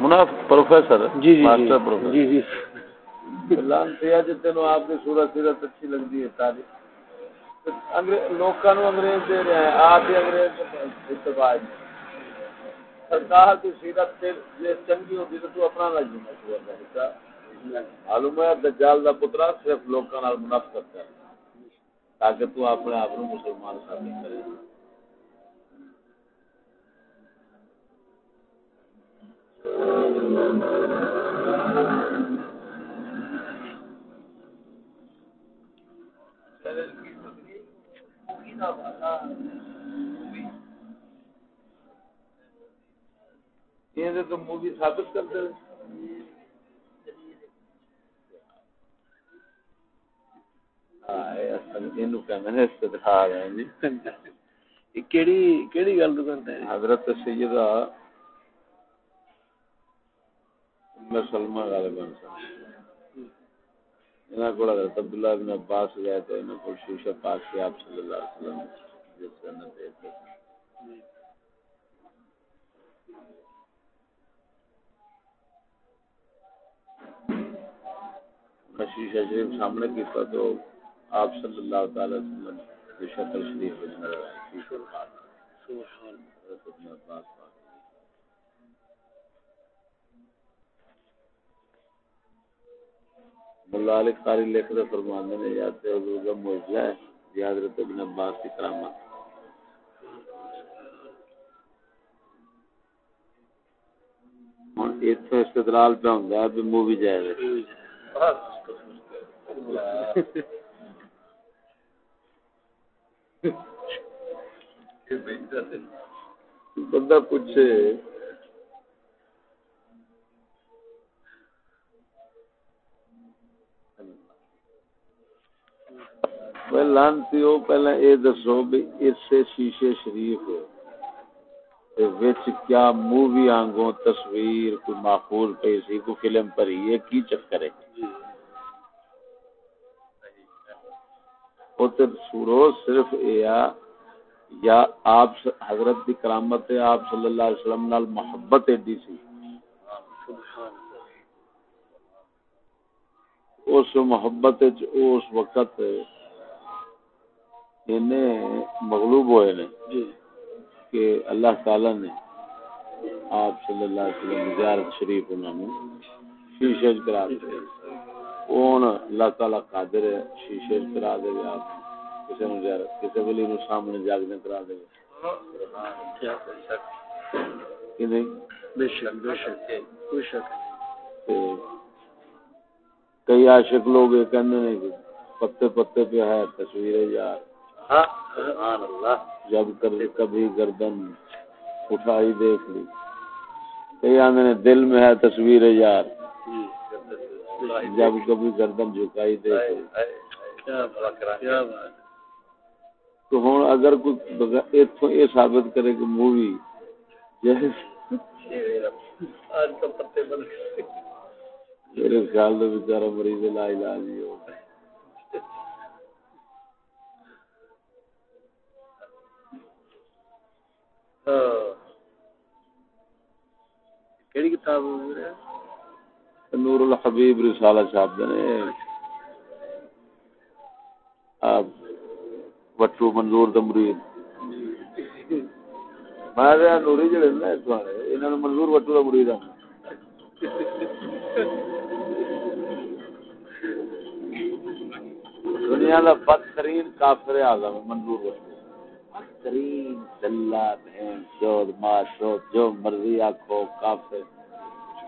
منافق پروفیسر جی جی ماسٹر پروفیسر۔ جی جی۔ لانتی ہے آپ کی صورت سیرت اچھی ہے تاریخ لوکاں نو انگریز دے رہے ہیں آپ ہی انگریز اتباع سرکار کی سیرت تے جے چنگی ہوتی تو تو اپنا نہ جینا معلوم ہے دجال دا پترا صرف لوکاں نال منافقت کرتا ہے تاکہ تو اپنے آپ مسلمان ثابت کرے۔ یہ تو مووی ثابت کرتے حضرت سیدہ سلمہ غالباً انہاں کو حضرت عبداللہ بن عباس گئے تو کو شیشہ پاک آپ صلی اللہ علیہ وسلم جس سے شیشہ شریف سامنے کیتا تو آپ صلی اللہ تعالی وسلم کی شکل شریف نظر آئی۔ سبحان اللہ ملا علی قاری لکھ فرماندے نے یا تے حضور دا معجزہ ہے حضرت ابن عباس کی کرامت۔ استدلال پہ ہوندا ہے بھی مووی جائے بندہ پوچھے لانتی ہو پہلے اے دسو بھی اس سے شیشے شریف وچ کیا مووی آنگوں تصویر کوئی معقول پہ سی کو فلم پر ہی کی چکر ہے؟ او سورو صرف ایا یا آپ حضرت دی کرامت آپ صلی اللہ علیہ وسلم نال محبت ایڈی سی۔ اس محبت اس وقت مغلوب ہوئے نے جی۔ کہ اللہ تعالی نے آپ صلی اللہ علیہ وسلم زیارت شریف انہوں نے شیشے کرا دے اون اللہ تعالی قادر ہے شیشے کرا دے آپ؟ کسی نے زیارت کسی ولی نو سامنے جاگنے کرا دے کئی عاشق لوگ یہ کہنے پتے پتے پہ ہے تصویر یار۔ جب کبھی گردن اٹھائی دیکھ لی۔ کئی آدھے نے دل میں ہے تصویر یار۔ جب کبھی گردن جھکائی دیکھ لی۔ تو ہوں اگر کوئی اتوں یہ ثابت کرے کہ مووی میرے خیال میں بچارا مریض لا علاج ہی ہوگا کتاب نور الحبیب رسالہ صاحب نے۔ آپ منظور دا مرید۔ میں نوری جڑے نا منظور وٹو دا مرید دنیا کا بدترین کافر اعظم منظور وٹو بدترین دلہ بہن چود ماں جو مرضی آکھو کافر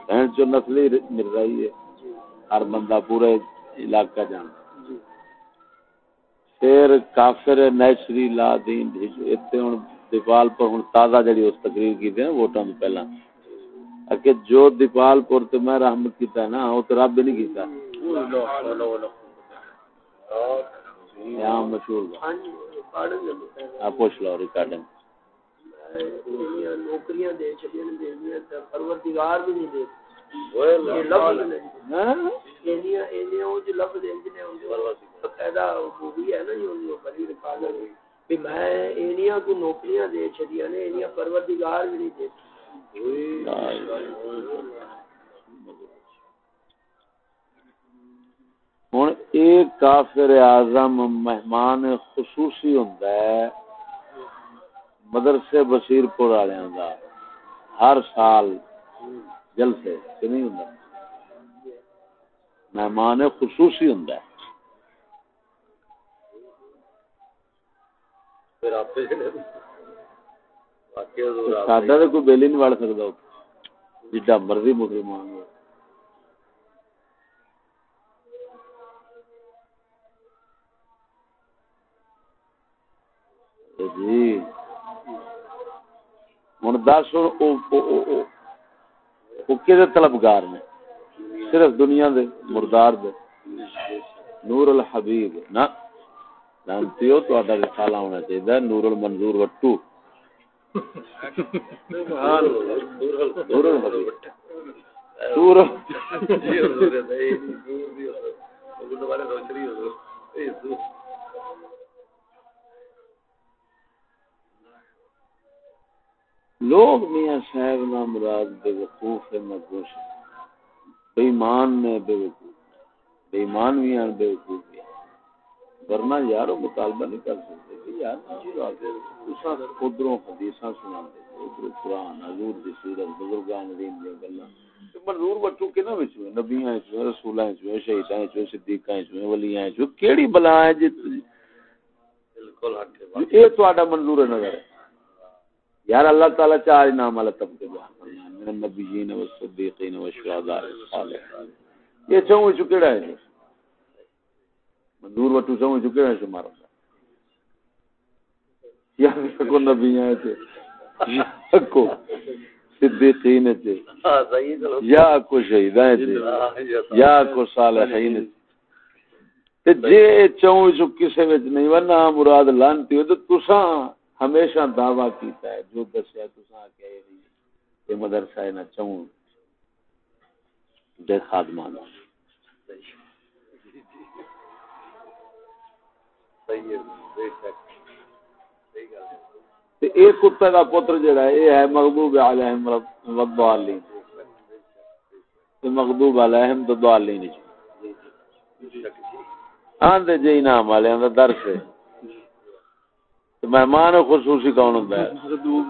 بہن چو نسلی مل رہی ہے۔ ہر بندہ پورے علاقہ جان پھر کافر نیچری لا دین اتنے ہوں دیپال پر ہوں تازہ جڑی اس تقریر کی تھی ووٹاں تو پہلا۔ کہ جو دیپال پور تے میں رحمت کیتا ہے نا وہ تو رب نہیں کیتا۔ یہاں مشہور پوچھ لو ریکارڈنگ نوکریاں دے چڑیا پروردگار بھی نہیں دے نوکریاں دے چڑیا نے پروردگار بھی نہیں دے ہوں ایک کافر اعظم مہمان خصوصی ہوندا ہے مدرسے بصیر پور والوں کا ہر سال جلسے کہ نہیں ہوندا۔ مہمان خصوصی ہوندا ہے۔ ساڈا تو کوئی بل ہی نہیں وڑ سکتا جڈا مرضی مسلمان ہو۔ جی۔ ہوں دس کہ طلبگار نے؟ صرف دنیا دے مردار دے۔ نور الحبیب۔ نہ ہو تو رسالہ ہونا چاہیے نور المنظور وٹو۔ نور لوگ میاں صاحب نہ مراد بے وقوف ہے نہ گوش بے ایمان نے بے وقوف بے ایمان بھی ہیں بے وقوف بھی ورنہ یار مطالبہ نہیں کر سکتے کہ یار جی ادھروں حدیثاں سنا دے ادھر قرآن حضور دی سیرت بزرگان دین دی گلاں۔ منظور بچو کنا وچ نبیاں وچ رسولاں وچ شہیداں وچ صدیقاں وچ ولیاں وچ کیڑی بلا ہے جی؟ بالکل ہٹ اے تہاڈا منظور نظر۔ ہے یار اللہ تعالی چار نام والا طبقے بیان من النبیین والصدیقین والشہداء والصالحین یہ چوں چکڑا ہے منظور وٹو چوں چکڑا ہے شمار یا کو نبی ہیں تے یا کو صدیقین تے یا کو شہیداں تے یا کو صالحین تے جے چوں چ کسے وچ نہیں ورنہ مراد لانتی ہو تو تساں۔ ہمیشہ دعویٰ کیتا ہے، جو دسیا تساں کہ یہ مدرسہ ہے نہ چوں دے خادمان ایک کتے کا پتر جڑا ہے یہ ہے مغضوب علیہم رب العالمین یہ مغضوب علیہم رب العالمین آندے جے انعام والے دا درس ہے۔ مہمان خصوصی کون ہوتا ہے؟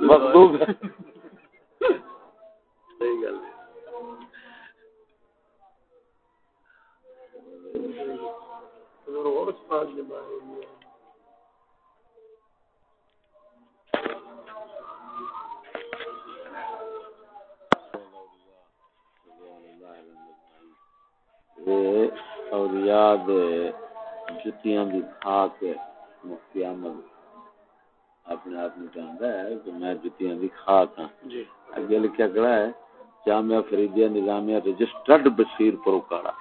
مخدوب صحیح گل اولیاء دے جتیاں دی کھاک مفتی احمد اپنے آپ چاہتا ہے کہ میں جتیاں دی خاک ہاں۔ جی۔ اگے لکھا کڑا ہے جامعہ فریدیہ نظامیہ رجسٹرڈ بشیر پروکارا۔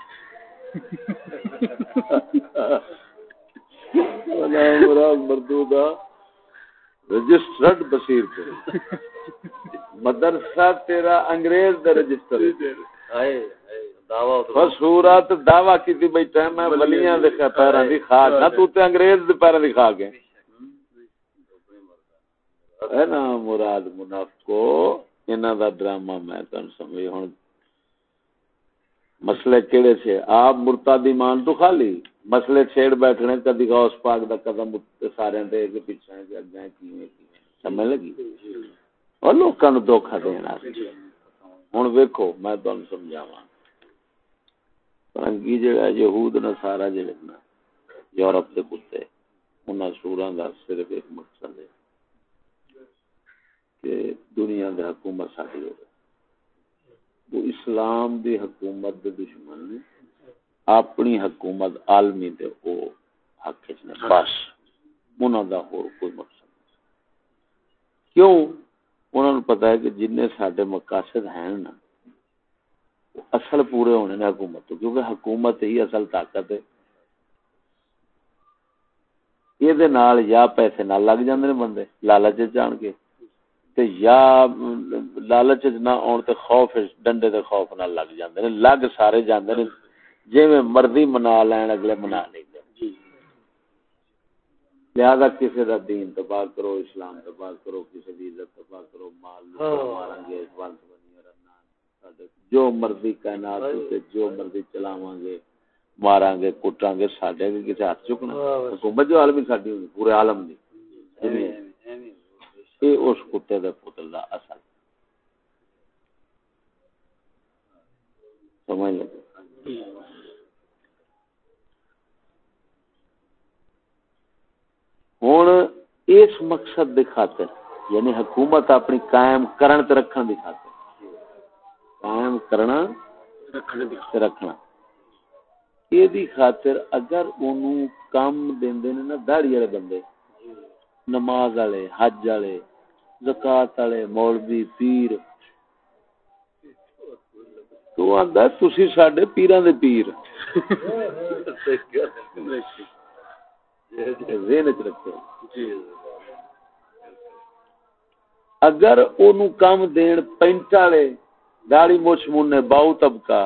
مردودہ رجسٹرڈ بشیر مدرسہ تیرا انگریز دا رجسٹر صورت دعویٰ کی بیٹھا ہے میں ولیاں دے پیراں دی خاک۔ نہ تو تے انگریز دے پیراں دی خاک ہے۔ ہے نا مراد منافقو انہاں دا ڈرامہ میں تن سمجھ ہن مسئلے کیڑے سے آپ مرتاد ایمان تو خالی مسئلے چھیڑ بیٹھنے کدی غوث پاک دا قدم سارے دے کے پیچھے کے اگے کیویں سمجھ لگی اور لوکاں نو دھوکا دینا ہن ویکھو میں تانوں سمجھاواں فرنگی جڑا یہود نصارا جڑے نا یورپ دے کتے انہاں سوراں دا صرف ایک مقصد ہے کہ دنیا دے حکومت ساری ہو وہ اسلام دی حکومت دے دشمن نے اپنی حکومت عالمی دے او حق نے بس۔ انہاں دا ہور کوئی مقصد نہیں۔ کیوں؟ انہاں نوں پتہ ہے کہ جن ساڈے مقاصد ہیں نا اصل پورے ہونے نے حکومت تو، کیونکہ حکومت ہی اصل طاقت ہے۔ یہ یا پیسے نہ لگ جاندے بندے، لالچ جان کے۔ تے یا لالچ نہ آن تے خوف ڈنڈے دے خوف نہ لگ جاندے نے لگ سارے جاندے نے جویں مرضی منا لین اگلے منا نہیں دے جی۔ لہذا کسی دا دین تباہ کرو اسلام تباہ کرو کسی دی عزت تباہ کرو مال مارن گے اس جو مرضی کائنات تے جو مرضی چلاواں گے ماراں گے کٹاں گے ساڈے کسے ہاتھ چکنا حکومت جو عالمی ساڈی پورے عالم دی۔ اے اس کتے دے پتل دا اصل۔ سمجھ لگے ہوں اس مقصد دی خاطر یعنی حکومت اپنی قائم کرن تے رکھن دی خاطر۔ قائم کرنا تے رکھنا۔ یہ دی خاطر اگر اونوں کام دیندے نے نا داڑھی والے بندے نماز والے حج والے زکات والے مولوی پیر۔ تو آندا تسی ساڈے پیراں دے پیر۔ ذہن وچ رکھو۔ اگر اونوں کام دین پینٹ والے داڑھی مچھ مننے باؤ طبقہ۔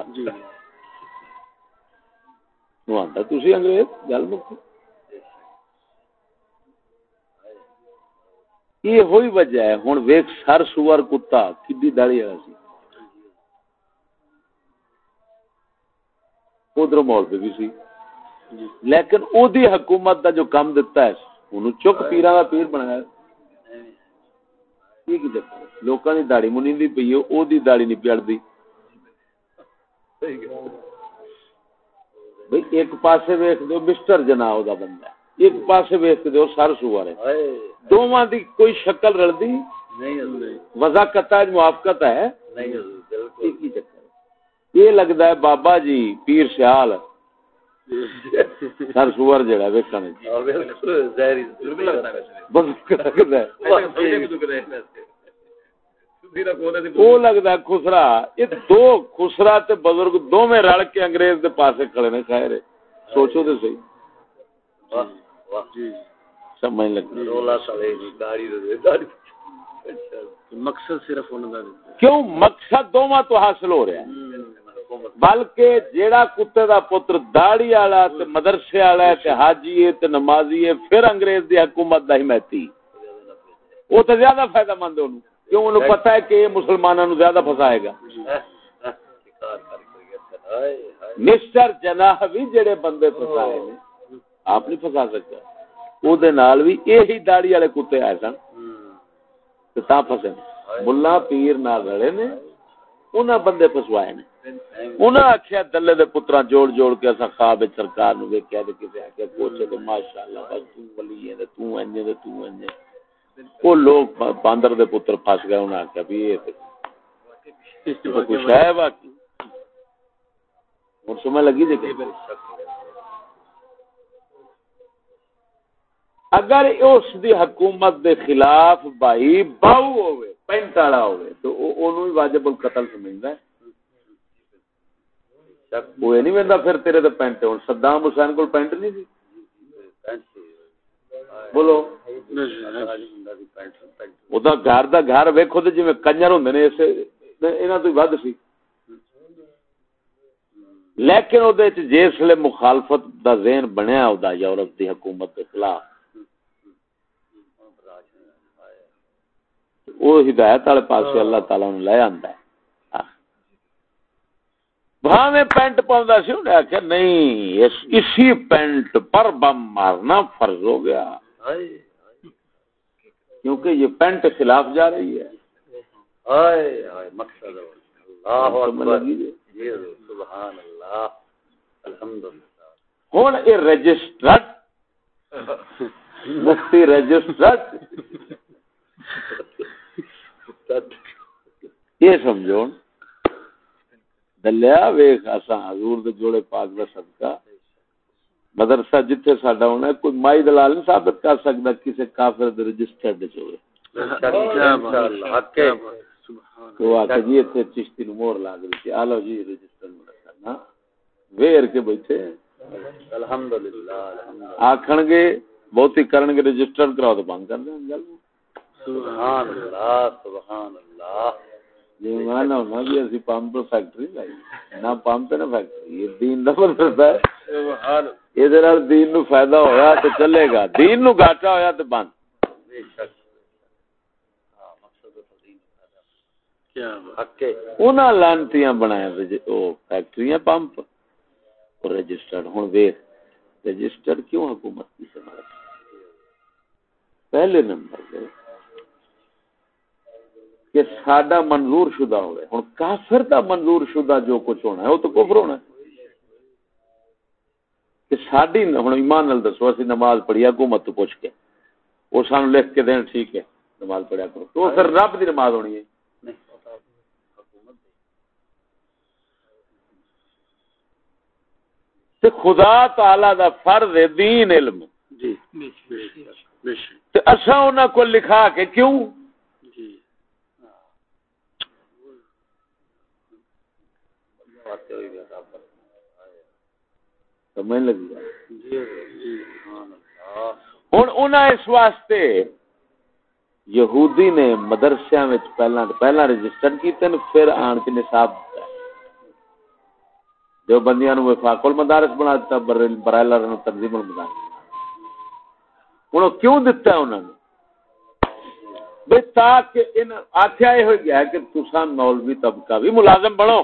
آندا تسی انگریز گل مکو یہ ہوئی وجہ ہے۔ ہن ویکھ سر سور کتا کڈی داڑھی والا سی۔ ادھر مولوی بھی سی۔ لیکن او دی حکومت دا جو کم دتا ہے انہوں چک پیرا دا پیر بنایا۔ یہ کی چکر لوکاں دی داڑھی منی دی پئی او دی داڑھی نہیں پیڑ بھئی ایک پاسے ویکھ دیو مسٹر جنا او دا بندہ ہے۔ ایک پاسے ویکھ دیو سر سوار ہے دوواں دی کوئی شکل رلدی؟ نہیں وضاقت موافقت ہے؟ نہیں چکر یہ لگدا ہے بابا جی پیر سیال۔ سر سور جڑا ویکھن وہ لگتا خسرا۔ یہ دو خسرا تے بزرگ دو میں رل کے انگریز دے پاسے کھڑے نے خیر سوچو تو صحیح۔ سمجھ لگ مقصد صرف کیوں؟ مقصد دونوں تو حاصل ہو رہا ہے۔ بلکہ جیڑا کتے دا پتر داڑی والا تے مدرسے والا ہے تے حاجی ہے تے نمازی ہے پھر انگریز دی حکومت دا حمایتی او تے زیادہ فائدہ مند ہے کیوں؟ انہوں پتہ ہے کہ یہ مسلمانوں نو زیادہ پھسائے گا۔ مسٹر جناح بھی جڑے بندے پھسائے نے۔ آپ نہیں پھسا سکتا او دے نال بھی یہی داڑی والے کتے آئے سن۔ تے تا پھسے ملا پیر نال رلے نے۔ انہاں بندے پھسوائے نے۔ انہاں آکھیا دلے دے پتراں جوڑ جوڑ کے خواب سرکار نو ویکھیا تے کسے آکھیا پوچھے تے ماشاءاللہ بس تو ولی ہے تے تو انج تے تو انج وہ لوگ باندر دے پتر پھس گئے انہاں آکھیا بھی تے۔ کچھ ہے باقی اور سمجھ لگی جے کہ؟ اگر اس دی حکومت دے خلاف بھائی باؤ ہوئے پینٹ والا ہوئے تو اونوں ہی واجب القتل سمجھدا ہے۔ وہ نہیں ویندا پھر تیرے تے پینٹ، ہن صدام حسین کول پینٹ نہیں سی بولو۔ ادا گھر دا گھر ویکھو تے جویں کنجر ہوندے نے اسے انہاں تو ود سی۔ لیکن او دے وچ جسلے مخالفت دا ذہن بنیا او دا یورپ دی حکومت دے خلاف۔ وہ ہدایت والے پاس اللہ تعالی نے لے آندا ہے۔ بھاویں پینٹ پاؤں سی انہیں آخیا نہیں اسی پینٹ پر بم مارنا فرض ہو گیا۔ کیونکہ یہ پینٹ خلاف جا رہی ہے۔ ہوں یہ رجسٹرڈ۔ مفتی رجسٹرڈ۔ یہ سمجھو۔ دلیا ویخ حضور دے جوڑے پاک دا صدقہ۔ مدرسہ جتھے ساڈا ہونا ہے کوئی مائی دلال نہیں ثابت کر سکتا کسی کافر دے رجسٹر دے تو آ جی چشتی نو مور لا دی آ لو جی رجسٹر ویر کے بیٹھے۔ الحمدللہ آکھن گے بہتی کرن گے رجسٹر کراؤ تو بند کر دیں گل سبحان اللہ سبحان اللہ۔ جی پمپ فیکٹری نہ پمپ نہ فیکٹری دین کا ہے۔ یہ دین نو فائدہ ہویا تو چلے گا۔ دین نو گاٹا ہویا تو بند انہاں لانتیاں بنایا فیکٹریاں پمپ۔ رجسٹرڈ ویخ رجسٹرڈ کیوں حکومت کی پہلے نمبر پہ کہ ساڈا منظور شدہ ہوئے۔ ہوں کافر دا منظور شدہ جو کچھ ہونا ہے وہ تو کفر ہونا ہے۔ کہ ساڈی ہوں ایمان نال دسو اسی نماز پڑھی حکومت تو پوچھ کے۔ وہ سان لکھ کے دین ٹھیک ہے نماز پڑھیا کرو۔ تو پھر رب دی نماز ہونی ہے۔ تے خدا تعالی دا فرض دین علم۔ جی۔ تے اساں انہاں کو لکھا کے کیوں جی سمجھ لگی۔ ہوں انہیں اس واسطے یہودی نے پہلا پہلا رجسٹر کیتے پھر آن کے نصاب جو بندیاں نو وفاق المدارس بنا دیتا برائلر نو تنظیم المدارس۔ کیوں دتا ہے نے بھائی تاکہ ان آخیا یہ ہو گیا ہے کہ تسا مولوی طبقہ بھی ملازم بنو۔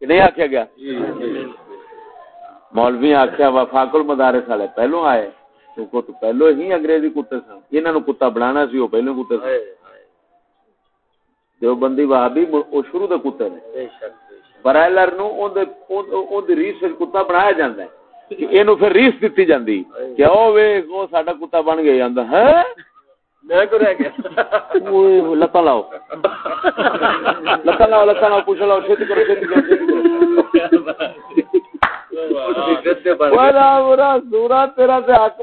نہیں آخیا گیا؟ مولوی آخیا وفاق المدارس والے پہلو آئے۔ تو پہلو ہی انگریزی کتے سن۔ انہوں نے کتا بنانا سی، وہ پہلو کتے سن۔ جو بندی وہابی وہ شروع دے کتے نے۔ برائلر نو اون دی ریس وچ کتا بنایا جاندا ہے۔ کہ اینو پھر ریس دتی جاندی۔ کہ او وے او ساڈا کتا بن گیا۔ جاندا ہے میں کو رہ گیا۔ لتا لاؤ۔ لتا لاؤ لتا لاؤ پوچھ لاؤ کرو کرو سورا تیرا تے حق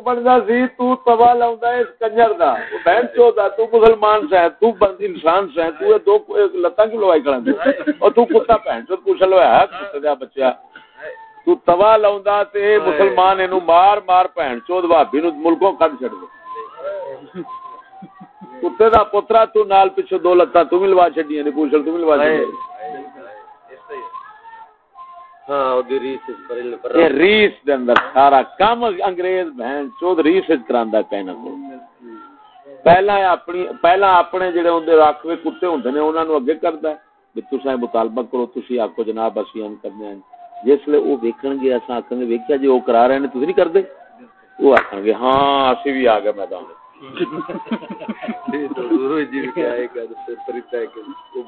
سی توا لا اس کنجر دا۔ بہن تو مسلمان سے تو انسان سے تو دو لتاں کی لوائی کڑا اور تو کتا بہن پوچھ لو ہے کتے دا بچہ تو توا لاوندا تے مسلمان اینو مار مار بہن چود بھابی نو ملکوں کڈ چھڑ دے۔ کتے دا پترا تو نال پیچھے دو لتاں تو بھی لوا چھڈیاں نے پوچھ تو بھی لوا چھڈیاں ہاں، ریس دے اندر سارا کام انگریز بہن چود ریس کراندا کو پہلا اپنی پہلا اپنے جڑے راکھوے کتے ہوندے نے انہاں نو اگے کردا ہے کہ تساں مطالبہ کرو تسی آکو جناب اسی ہم کرنے ہیں۔ جس لے او ویکھن گے اساں آکھن گے ویکھیا جی او کرا رہے نے تسی نہیں کردے او آکھن گے ہاں اسی بھی آ گئے میدان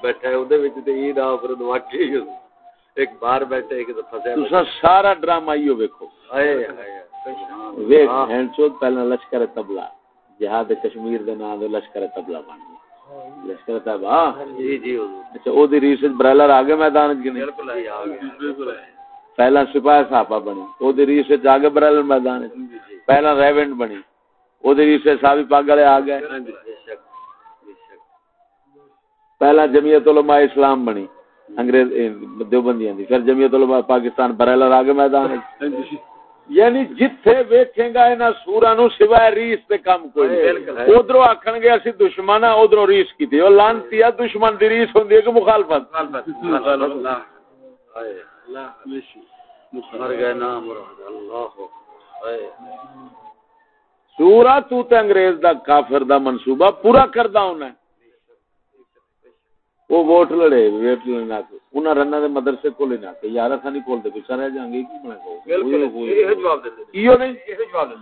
بیٹھا ہے اودے وچ تے ای دا پر واقعی ایک بار بیٹھے ایک دفعہ تسا سارا ڈرامہ ایو ویکھو۔ ہائے ہائے ویکھ ہن چود پہلا لشکر تبلا جہاد کشمیر دے نام دے لشکر تبلا بن گیا۔ لشکر تبلا جی جی اچھا او دی ریس برائلر آگے میدان وچ نہیں بالکل آ گیا پہلا سپاہی صاحب بنی او دی ریس وچ آگے برائلر میدان وچ۔ جی، جی۔ پہلا ریونٹ بنی۔ وچ صاحب والے آ گئے پہلا جمعیت علماء اسلام بنی انگریز دیوبندیاں دی پھر جمعیت علماء پاکستان برائلر آگے میدان یعنی جتھے ویکھیں گا انہاں سوراں نو سوائے ریس تے کم کوئی ادھروں آکھن گے اسی دشمن ہاں ریس کیتی او لعنتی دشمن دی ریس ہوندی ہے کہ مخالفت اللہ سورا تو تے انگریز دا کافر دا منصوبہ پورا کردا ہونا ہے وہ ووٹ لڑے ووٹ لینا انہاں رنا دے مدرسے کو لینا کہ۔ یار اساں نہیں کھول دے پیچھے رہ جاں گے کی بنا کو بالکل یہ جواب دے ایو نہیں؟ یہ جواب دے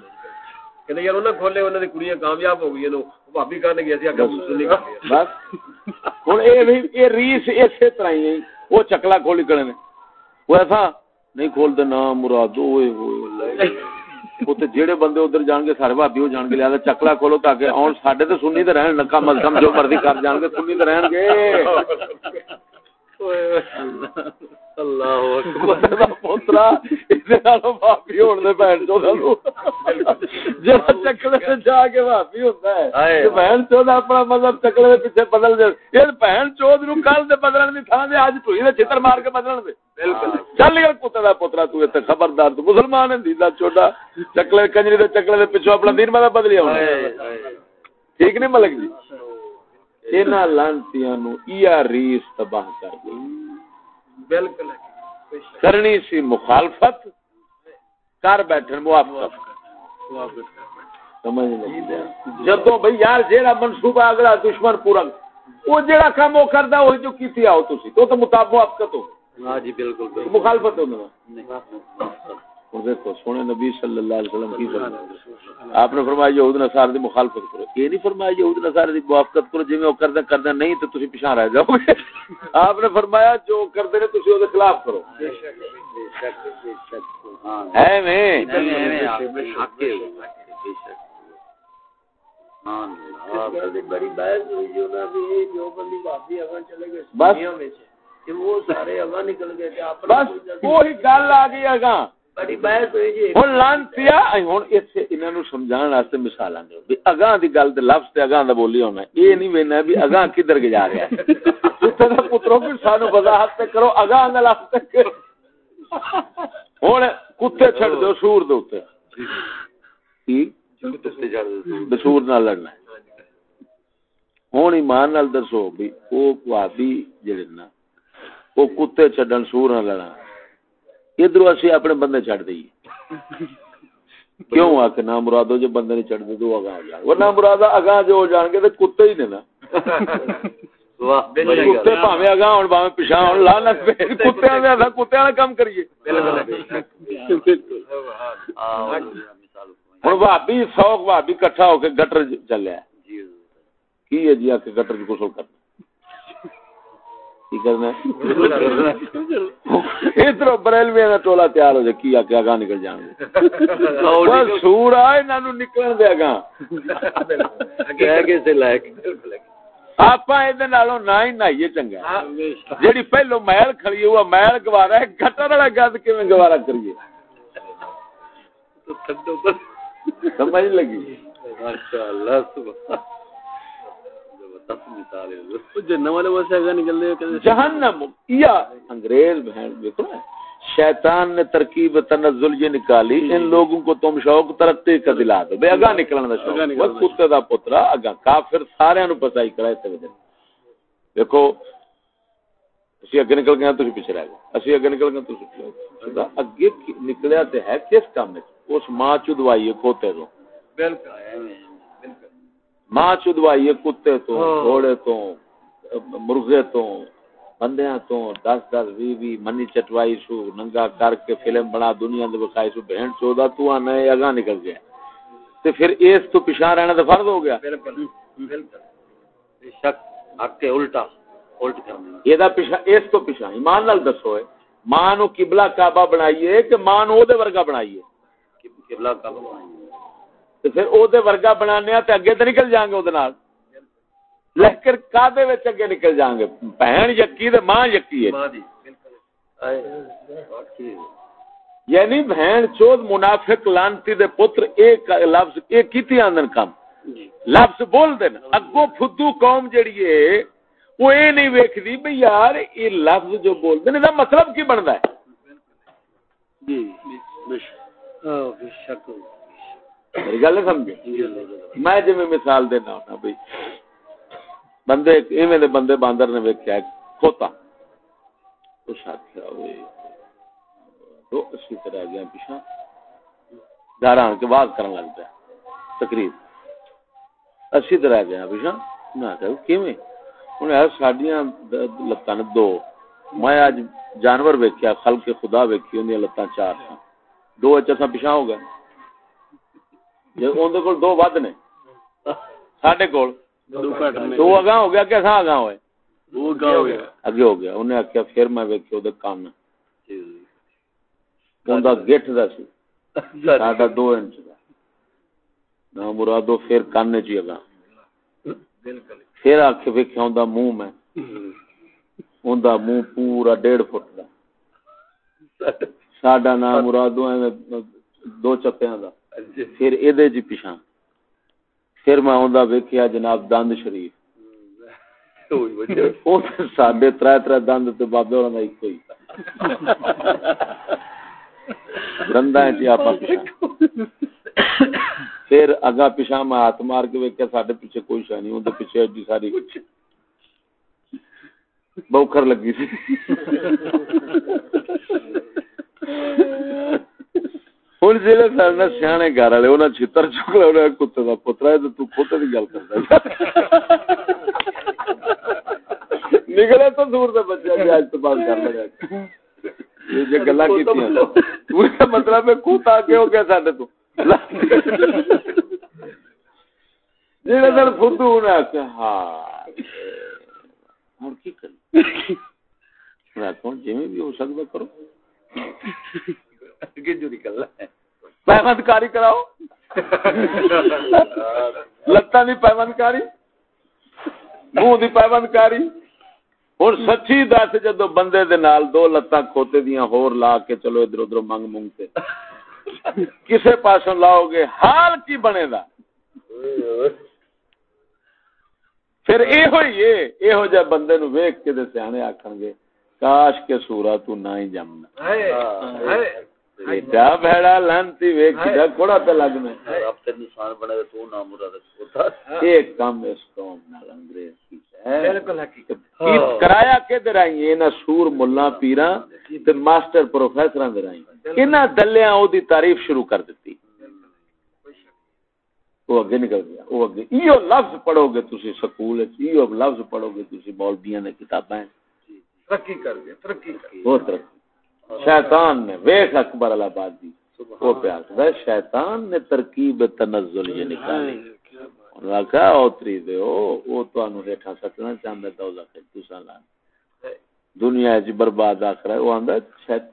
کہ یار انہاں کھولے انہاں دی کڑیاں کامیاب ہو گئی نو بھابی کرنے گیا سی اگے مسلم بس۔ ہن اے بھی اے ریس اسی طرح ہی وہ چکلا کھولی کڑے نے۔ وہ ایسا نہیں کھول دے نا مراد اوئے ہوئے اتنے جہے بندے ادھر جان گے سارے بھابی ہو جان گے لہٰذا چکلا کھولو تاکہ آن سڈے تو سنی تو رہن نکا مزکم جو مرضی کر جان گے سنی تو رہن گے چکلے پیچھے بدل دے۔ بہن چود نو کل بدلنے کی تھان اج چتر مار کے بدل دے۔ چل گیا کتے کا پوترا تو خبردار تو مسلمان ہے دیدا چکلے کنجری دے چکلے دے پیچھے اپنا دین مطلب بدلیا ٹھیک نہیں ملک جی؟ انہاں لانتیاں نو ایا ریس تباہ کر گئی بالکل کرنی سی مخالفت۔ کر بیٹھن موافقت سمجھ نہیں جدو بھائی یار جیڑا منصوبہ اگلا دشمن پورا وہ جڑا کام وہ کردا وہی جو کیتی آؤ تسی۔ تو تو مطابقت ہو ہاں جی بالکل بالکل۔ مخالفت ہو نہیں اور دیکھو سونے نبی صلی اللہ علیہ وسلم کی فرمایا آپ نے فرمایا یہود نصارہ دی مخالفت کرو۔ یہ نہیں فرمایا یہود نصارہ دی موافقت کرو جویں وہ کردا کردا نہیں تو تسی پیچھے رہ جاؤ۔ گے آپ نے فرمایا جو کردے نے تسی اودے خلاف کرو۔ بے شک بے شک بے شک سبحان ہے نہیں نہیں حق بے شک بس وہی گل آ گئی اگاں۔ بڑی بحث ہوئی جی ہن لانتیا ہن ایتھے انہاں نو سمجھان واسطے مثالاں بھی اگاں دی گل تے لفظ تے اگاں دا بولی ہونا اے نہیں وینا بھی اگاں کدھر ہے تے دا پترو سانو وضاحت تے کرو اگاں دا لفظ تے کرو ہن کتے چھڑ سور دے اوتے کی کتے نہ لڑنا ہے ہوں ایمان نال دسو بھی وہ بھابی جڑے نا کتے چڈن سور نہ لڑا ادھر اسی اپنے بندے چڑ دئیے۔ کیوں آ کے نام مرادو جو بندے نہیں چڑھتے تو اگاں جان وہ نام مراد اگاں جو ہو جان گے تو کتے ہی نے نا۔ کتے بھاویں اگاں ہون بھاویں پیچھے ہون لعنت پہ کتے دے اساں کتے والا کام کریے۔ ہن بھابی اکٹھا ہو کے گٹر چلیا جی۔ کی ہے جی آ کے گٹر کی کرنا؟ ادھر کا ٹولا تیار ہو جائے کی نکل جان گے؟ نکلن لائق۔ نہ ہی نہائیے چنگا۔ جیڑی پہلو محل کھڑی محل گوارا ہے۔ گٹر والا گند کیویں گوارا کریے؟ سمجھ لگی؟ ماشاءاللہ سبحان زبردست مثال ہے جنہ والے واسے اگاں نکل رہے کہتے جہنم یا انگریز بہن دیکھو نا شیطان نے ترکیب تنزل یہ نکالی ان لوگوں کو تم شوق ترقی کا دلا دو۔ بے اگاں نکلن دا شوق۔ دا کتے دا پترا اگاں کافر سارے نو پسائی کرائے تے دن دیکھو اسی اگے نکل گئے تسی پیچھے رہ گئے۔ اسی اگے نکل گئے تسی پیچھے رہ گئے۔ اگے نکلیا تے ہے کس کام وچ اس ماں چدوائی کھوتے تو ماں چدوائی کتے تو گھوڑے تو مرغے تو بندیاں تو دس دس بھی بھی منی چٹوائی سو ننگا کر کے فلم بنا دنیا دے بخائی سو بہن چودا تو ہے اگاں نکل گیا۔ تے پھر اس تو پیچھے رہنا تو فرض ہو گیا۔ بالکل بالکل۔ بے شک حق کے الٹا الٹ کرنا یہ دا پیچھے اس تو پیچھے ایمان نال دسو ہے ماں نو قبلہ کعبہ بنائیے کہ ماں نو دے ورگا بنائیے۔ قبلہ کا بنائیں تے پھر او دے ورگا بنانے تے اگے تے نکل جائیں گے او دے نال۔ لیکن کعبے وچ اگے نکل جائیں گے۔ بہن یکی تے ماں یکی ہے۔ یعنی بہن چود منافق لانتی دے پتر ایک لفظ ایک کیتی آندن کام لفظ بول دین۔ اگو فدو قوم جڑی ہے وہ اے نہیں ویکھدی بھئی یار یہ لفظ جو بول دین دا مطلب کی بندا ہے؟ جی بے شک۔ بے شک۔ میری گل نہیں سمجھے میں جی مثال دینا ہونا بھئی بندے ایویں دے بندے باندر نے ویکھیا کھوتا۔ اس آخیا ہوئے، تو اسی طرح گیا پیچھا گھر آن کے لگ پیا، تقریر۔ اسی طرح گیا پیچھا میں کہ کیویں؟ انہیں ساڈیاں لتاں نے دو۔ میں اج جانور ویکھیا، خلق خدا ویکھی اندیاں لتاں چار سن دو اچھا اچ اساں پیچھا ہو گئے۔ کول دو ود نے ساڈے کول دو اگاں ہو گیا اگاں ہوئے ہو گیا اگے ہو گیا انہیں آخیا پھر میں اوندا گٹھ دا سی ساڈا دو انچ دا مرادو پھر چ اگاں بالکل پھر آکھ ویکھیا اوندا منہ میں اوندا منہ پورا ڈیڑھ فٹ دا ساڈا نام مرادو دو چپیاں دا پھر ایدے جی پیچھا۔ پھر میں اوندا ویکھیا جناب دند شریف۔ او تے ساڈے ترے ترے دند تے بابے ہوراں دا اکو ہی۔ دندا چ آپا پھر اگا پیچھا میں ہاتھ مار کے ویکھیا ساڈے پیچھے کوئی شے نہیں اون دے پیچھے ایڈی ساری بوکھر لگی سی۔ ہوں جی سارے سیانے گھر والے انہیں چھتر چک لیا کتے کا پترا ہے تو کتے کی گل کرتا نکلے تو دور سے بچے جی تو بات کر لگا یہ جو گلا کی تھی مطلب ہے کوتا کے ہو گیا تو فدو نے ہاں کی بھی سکدا کرو کہ جو نکل ہے۔ پیمند کاری کراؤ۔ لتاں دی پیمند کاری منہ دی پیمند کاری ہوں سچی دس جدو بندے دے نال دو لتاں کھوتے دیاں، ہور لا کے چلو ادھر ادھر منگ منگ کے کسے پاسوں لاؤ گے، حال کی بنے گا پھر یہ ہوئی یہ جہ بندے نو ویک کے دے سیانے آخن گے، کاش کے سورا تو نہ ہی جمنا۔ بھڑا لانتی ویک کوڑا پہ لگنا نشان بنے تو نہ مراد ایک کام اس قوم نال انگریز کی بالکل حقیقت کرایا اے نہ سور ملا پیرا تے ماسٹر پروفیسراں درائی انہاں دلیاں او دی تعریف شروع کر دتی وہ اگے نکل گیا وہ اگے ایو لفظ پڑھو گے تسی سکول وچ ایو لفظ پڑھو گے تسی مولویاں نے کتاباں ترقی کر گیا ترقی کر وہ ترقی شیطان نے ویخ اکبر الہباد دی وہ پیا شیطان نے ترکیب تنزل یہ نکالی. رکھا اوتری دے او تو انو ریٹھا سکنا چاہندے دوزخ تساں لان. دنیا جی برباد آخر ہے وہ شاید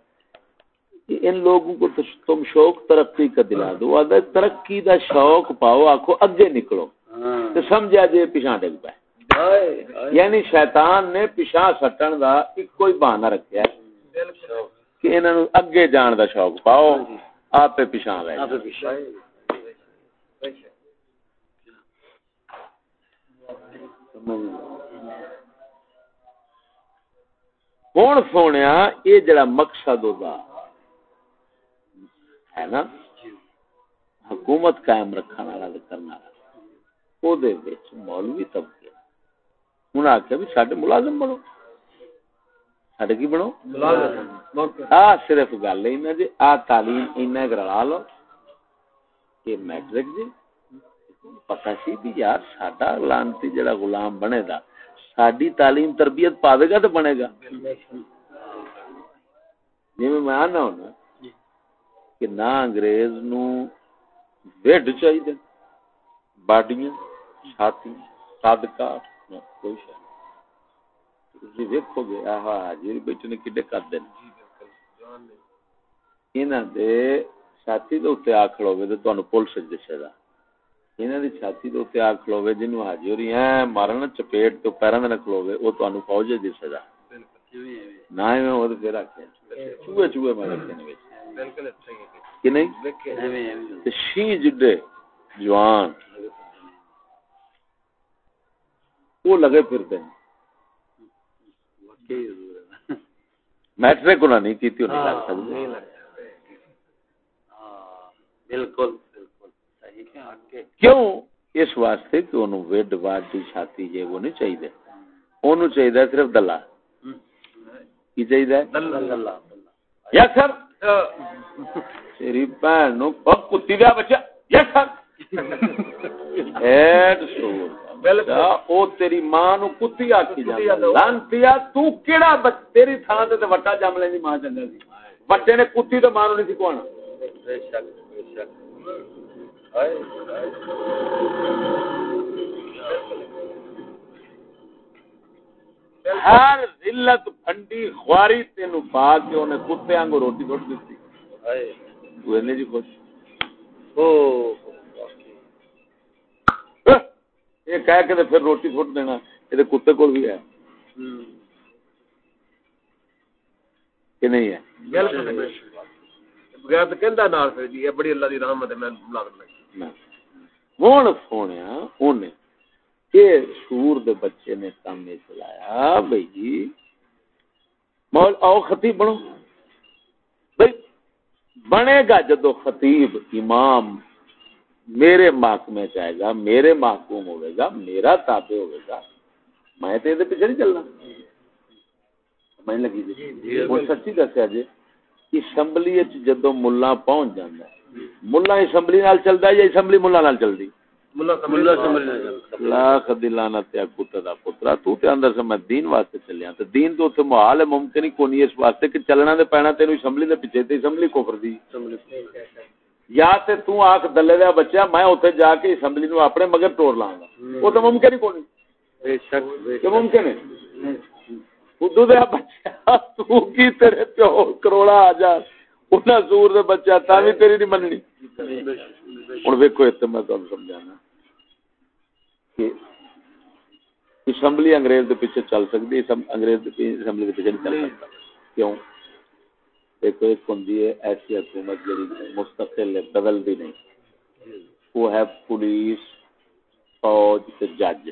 ان لوگوں کو تم شوق ترقی کا دلا دو. ترقی دا شوق پاؤ آخو اگے نکلو. تو سمجھا جی پیچھا ڈگ پائے یعنی شیطان نے پیچھا سٹن دا ایک کوئی بہانہ رکھیا ہے. کہ انہوں اگے جان دا شوق پاؤ آپ پیچھا رہے ہوں سونے یہ جڑا مقصد ہوگا ہے نا؟ حکومت قائم رکھنے والا کرنا وہ مولوی طبقے۔ ہوں آخیا بھی سڈے ملازم بنو۔ سڈے کی بنو آ صرف گل جی آ تعلیم اینا کرا لو کہ میٹرک جی پتا سی بھی یار ساڈا لانتی جڑا غلام بنے گا ساری تعلیم تربیت پاوے گا تو بنے گا۔ جی میں آنا ہونا کہ نہ انگریز نو ویڈ چاہیے باڈیاں چھاتی صدقہ کوئی شے۔ تسی ویکھو گے آہا حاجی بیٹھے نے کڈے کر دین انہاں دے چھاتی دے اوتے آ کھڑوے تے تانوں پولیس دسے گا انہاں دی چھاتی دے اوتے آ کھڑوے جنوں حاجی ہیں مارن چپیٹ تو پیراں دے کھڑوے او تانوں فوج دسے گا نہ میں او پھر آکھے چوہے چوہے مارے نے وچ کہ نہیں شی جڈے جوان وہ لگے پھرتے ہیں میٹرک کو نہیں کی تھی نہیں لگ سکتی بالکل کیوں؟ اس واسطے کہ انہوں ویڈ واڈ دی چھاتی یہ وہ نہیں چاہیے۔ انہوں چاہیے صرف دلہ۔ کی چاہیے؟ دلہ یا سر۔ تیری بہن نو کتی دیا بچہ۔ یس سر۔ ایڈ سور۔ او تیری ماں نو کتی آکی جاندی۔ لانتیا تو کیڑا بچ تیری تھان تے وٹا جام لینی ماں چنگا سی وٹے نے کتی تو ماں نو نہیں سکوانا بے شک بے شک۔ ہر ذلت پھنڈی خواری تینو پا کے انہیں کتے آنگو روٹی روٹ دیتی۔ تو جی خوش۔ یہ کہہ کے پھر روٹی چھوٹ دینا یہ کتے کو بھی ہے۔ کہ نہیں ہے؟ بغیر تو کہندا نال پھر جی بڑی اللہ دی رحمت ہے میں ملازم ہوں سونے انہیں سور دے بچے نے کام چلایا بھائی جی۔ مول خطیب بنو۔ بھائی بنے گا جدو خطیب امام میرے محکمے چاہے گا میرے محکوم ہوئے گا میرا تابع ہوئے گا۔ میں تو یہ پیچھے نہیں چلنا میں لگی جی؟ ہوں سچی دسیا جی اسمبلی جدو ملا پہنچ جانا ملا اسمبلی نال چلتا یا اسمبلی ملا نال چلتی لاکھ دلانا تے کتے دا پترا۔ تو تے اندر سے میں دین واسطے چلیا تے دین تو تے محال ہے ممکن ہی کونی اس واسطے کہ چلنا پینا تینو اسمبلی دے پیچھے تے اسمبلی کفر دی۔ یا تے تو آکھ دلے دا بچہ میں اوتھے جا کے اسمبلی نو اپنے مگر توڑ لاں گا۔ او تے ممکن ہی کونی بے شک ممکن ہے؟ خودو دے بچہ تو کی تیرے پیو کروڑا آ جا۔ انہاں زور دے بچہ تا تیری نہیں مننی۔ ہن ویکھو تے میں تانوں سمجھانا۔ کہ اسمبلی انگریز دے پیچھے چل انگریز اسمبلی دے پیچھے نہیں چل سکتا کیوں؟ ایک ایک ہے ایسی حکومت جڑی مستقل ہے بدل دی نہیں۔ وہ ہے پولیس فوج تے جج۔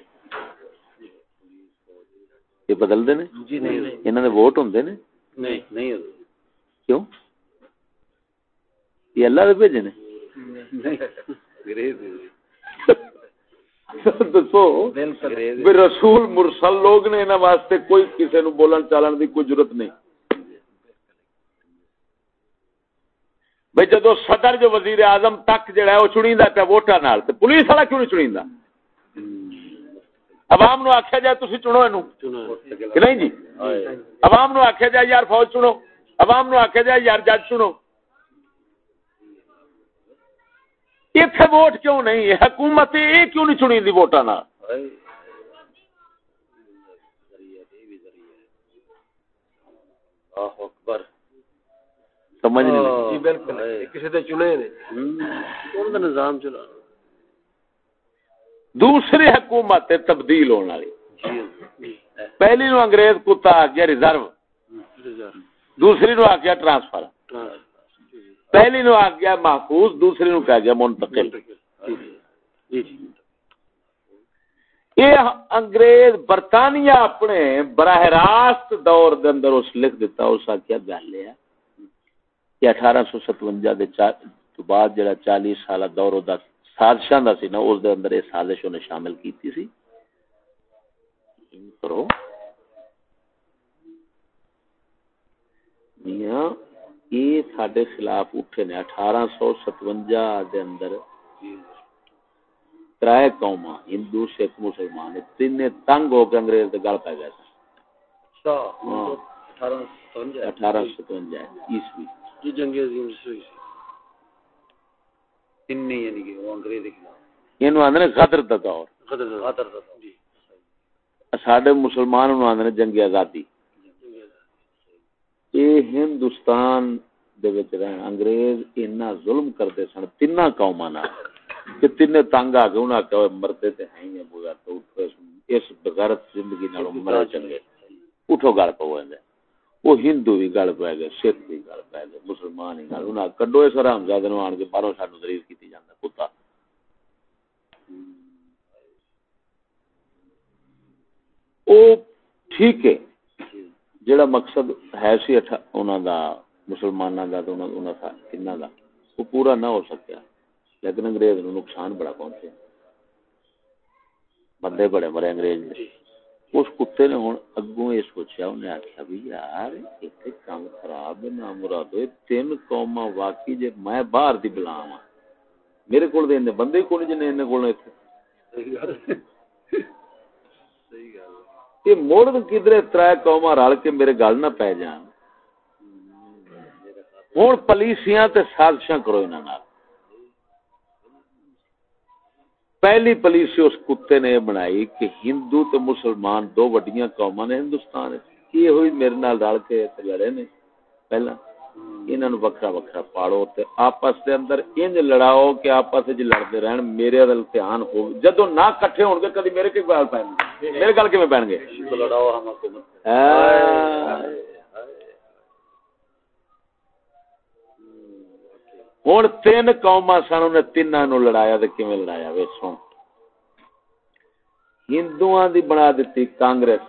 یہ بدل دے نے؟ جی نہیں۔ انہاں دے ووٹ ہوندے نے؟ نہیں نہیں کیوں؟ یہ اللہ دے بھیجے نے؟ دسو رسول مرسل لوگ نے انہوں واسطے کوئی کسی نو بولن چالن دی کوئی ضرورت نہیں۔ بھائی جدو صدر جو وزیر اعظم تک جڑا ہے وہ چنی پیا ووٹا نال پولیس والا کیوں نہیں چنی عوام نو آخیا جائے تھی چنو یہ نہیں جی؟ عوام نو آخیا جائے یار فوج چنو۔ عوام نو آخیا جائے یار جج چنو۔ اتنے ووٹ کیوں نہیں؟ حکومت یہ کیوں نہیں چنی دی ووٹا نہ نظام چلا؟ دوسری حکومت تبدیل ہونے والی۔ جی، پہلی نو انگریز کتا آ گیا ریزرو دوسری نو آ گیا ٹرانسفر پہلی نو آ گیا محفوظ دوسری نو کہہ گیا منتقل۔ یہ انگریز برطانیہ اپنے براہ راست دور دے اندر اس لکھ دیتا اس کیا گل ہے۔ کہ اٹھارہ سو ستوجا تو بعد جڑا چالیس سالہ دور دا سازشاں دا سی نا اس دے اندر یہ سازش نے شامل کیتی سی۔ کرو۔ میاں یہ خلاف اٹھے نے اٹھارہ سو ستوجا دے اندر قوما ہندو سکھ مسلمان تین تنگ ہو کے انگریز گل پی گئے اچھا، ہاں۔ اٹھارہ ستوجا عیسوی۔ سڈے مسلمان آدھے جنگ آزادی۔ یہ ہندوستان دے وچ رہن۔ انگریز اتنا ظلم کرتے سن تین قوما کہ تین تنگ آ گئے انہاں کہ مرتے تے ہیں ہی بغیر تو اس بغیرت زندگی نال مرے چنگے۔ اٹھو گل پو وندے وہ ہندو بھی گل پے گئے، سکھ بھی گل پے گئے، مسلمان ہی گل، انہاں کڈو اس حرام زادے نو آن کے باہروں سانو دلیل کیتی جاندا، کتا۔ او ٹھیک ہے جڑا مقصد ہے سی انہاں دا، مسلماناں دا تے انہاں دا کنا دا، وہ پورا نہ ہو سکیا۔ لیکن انگریز نو نقصان بڑا پہنچے بندے بڑے مرے انگریز نے اس کتے نے ہن اگوں یہ سوچیا انہیں آکھیا بھی یار ایتھے کام خراب ہے نہ مراد تین قوما واقعی جے میں باہر دی بلاواں میرے دے بندے کون جنے ان گل۔ کہ مڑ کدھر تر قوما رل کے میرے گل نہ پی جان۔ ہوں پلیسیاں تے سازشاں کرو انہاں پہلی پالیسی اس کتے نے بنائی کہ ہندو تے مسلمان دو وڈیاں قوما نے ہندوستان یہ ہوئی میرے نال رل کے لڑے نے پہلا۔ انہاں نو وکھرا وکھرا پاڑو تے آپس دے اندر انج لڑاؤ کہ آپس وچ لڑدے رہن۔ میرے ول دھیان ہو۔ جدوں نہ کٹھے ہون گے کدی میرے کی گل پین میرے گل کیویں پین گے؟ لڑاؤ ہم حکومت ہوں تین قوما سن انہیں تین نو لڑایا تو کیویں لڑایا؟ وے سو ہندو دی بنا دیتی کانگریس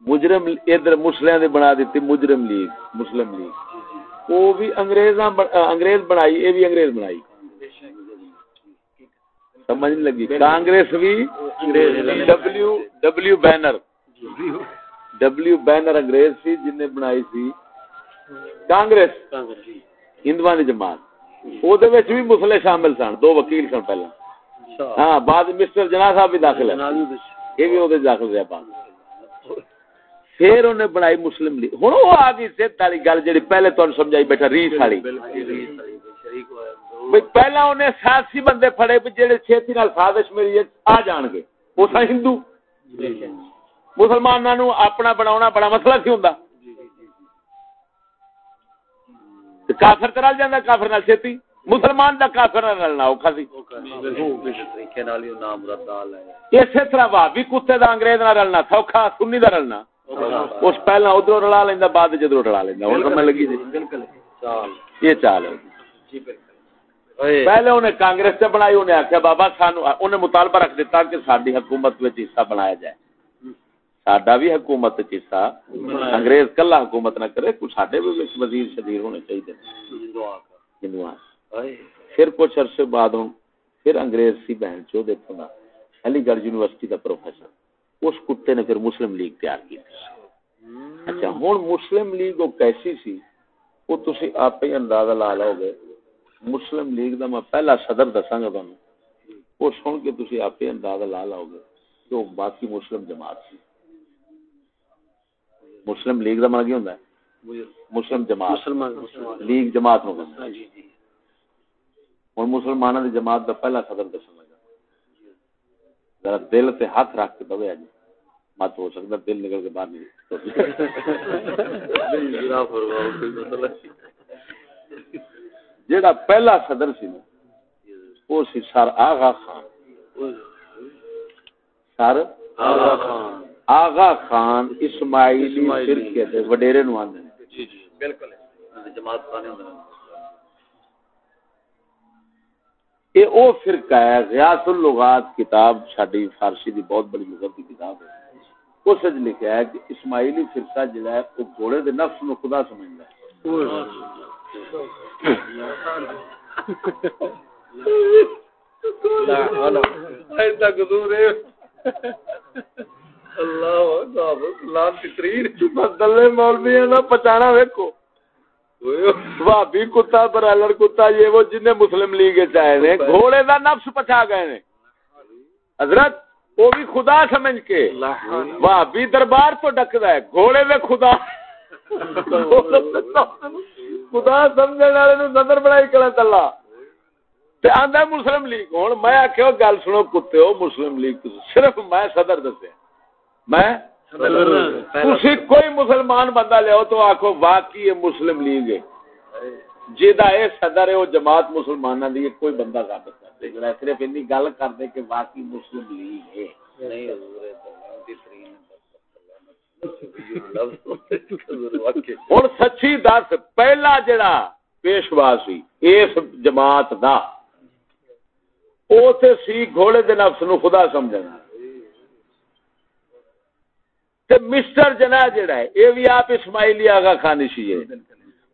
مجرم ادھر مسلم دی بنا دیتی مجرم لیگ مسلم لیگ۔ وہ بھی انگریز انگریز بنائی یہ بھی انگریز بنائی۔ سمجھ نہیں لگی۔ کانگریس بھی W W banner. W banner انگریز سی جن نے بنائی سی کانگریس۔ ہندو دی جماعت۔ وہ بھی مسلے شامل سن دو وکیل سن پہلے ہاں بعد مسٹر جنا صاحب بھی داخل ہے یہ بھی وہ داخل رہا بعد۔ پھر انہیں بنائی مسلم لیگ۔ ہوں وہ آ گئی ست والی گل جی پہلے تمہیں سمجھائی بیٹھا ریس والی۔ پہلا انہیں سیاسی بندے پڑے جہے چھتی نال سازش میری آ جان گے۔ وہ سا ہندو۔ مسلمانوں اپنا بنا بڑا مسئلہ سی ہوں کافر کرا جانا کافر نال چھتی۔ مسلمان دا کافر نال نہ اوکھا سی۔ اسی طرح بھابی کتے دا انگریز نہ رلنا سوکھا سنی دا رلنا۔ اس پہلا ادھر رلا لینا بعد جدھر رلا لینا ہوں سمجھ لگی جی؟ یہ چال ہے۔ جی، پہلے انہیں کانگریس سے بنائی انہیں آخیا بابا سانو انہیں مطالبہ رکھ دیتا کہ ساری حکومت حصہ بنایا جائے۔ ساڈا بھی حکومت حصہ انگریز کلا حکومت نہ کرے کچھ ساڈے بھی وزیر شدیر ہونے چاہیے ہندو پھر کچھ عرصے بعد ہوں پھر انگریز سی بہن چو دیکھو نا علی گڑھ یونیورسٹی کا پروفیسر اس کتے نے پھر مسلم لیگ تیار کی اچھا ہوں مسلم لیگ وہ کیسی سی وہ تھی آپ ہی اندازہ لا لو گے مسلم لیگ دا میں پہلا صدر دساں گا تمہیں وہ سن کے تھی آپ ہی اندازہ لا لو گے کہ وہ باقی مسلم جماعت سی مسلم لیگ دا من کی ہوں مسلم جماعت لیگ جماعت نو ہوں مسلمانوں کی جماعت دا پہلا صدر دسن لگا۔ ذرا دل تے ہاتھ رکھ کے دبے جی مت ہو سکتا دل نکل کے باہر نہیں۔ جیڑا پہلا صدر سی نا وہ سی سر آغا خان۔ سر آغا خان۔ آغا خان اسماعیلی فرقے دے وڈیرے نو آندے جی جی بالکل۔ جماعت خانے ہوندے یہ او فرقہ ہے غیاث اللغات کتاب شادی فارسی دی بہت بڑی لغت کی کتاب ہے۔ اس وچ لکھا ہے کہ اسماعیلی فرقہ جڑا ہے وہ گھوڑے دے نفس نو خدا سمجھدا ہے۔ اللہ پچانا ویکو بھابی کتا برالر کتا یہ وہ جن مسلم لیگ نے گھوڑے دا نفس پچا گئے نے حضرت وہ بھی خدا سمجھ کے بھابی دربار تو ڈکدا ہے گھوڑے دے خدا خدا سمجھنے والے نو نظر بنائی تے آندا مسلم لیگ ہن میں آکھیا گل سنو کتے ہو مسلم لیگ صرف میں صدر دسیا میں تسی کوئی مسلمان بندہ لے تو آخو واقعی مسلم لیگ ہے۔ جہاں یہ صدر ہے وہ جماعت مسلمانوں کی کوئی بندہ ثابت کر دے۔ جڑا صرف این گل کر دے کہ واقعی مسلم لیگ ہے۔ ہوں سچی دس پہلا جڑا پیشوا سی اس جماعت دا او تے سی گھوڑے دے نفس نو خدا سمجھنا۔ تے مسٹر جنا جڑا ہے اے بھی آپ اسماعیلی آغا خانی سی ہے۔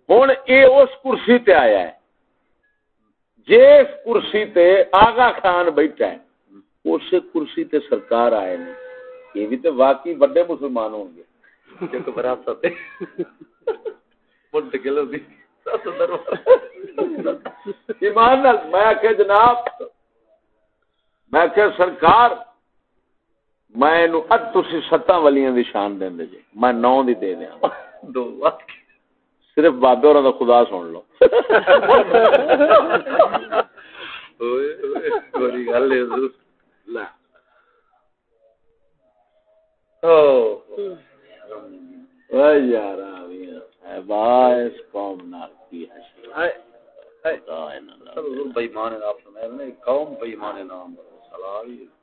ہن اے اس کرسی تے آیا ہے۔ جس کرسی تے آغا خان بیٹھا ہے اس کرسی تے سرکار آئے نے یہ بھی تے واقعی بڑے مسلمان ہوں گے۔ جو کہ برات ہوتے منٹ گلو دی۔ ایمان نال میں کہ جناب میں کہ سرکار میں نو اد تسی ستاں ولیاں دی شان دیندے جی میں نو دی دے دیاں دو صرف بابے اور دا خدا سن لو۔ اوئے اوئے بڑی گل ہے حضور۔ لا۔ او۔ اے یار اے باس قوم نال کی ہے بے ایمان آپ سنے قوم بے ایمان نام سلام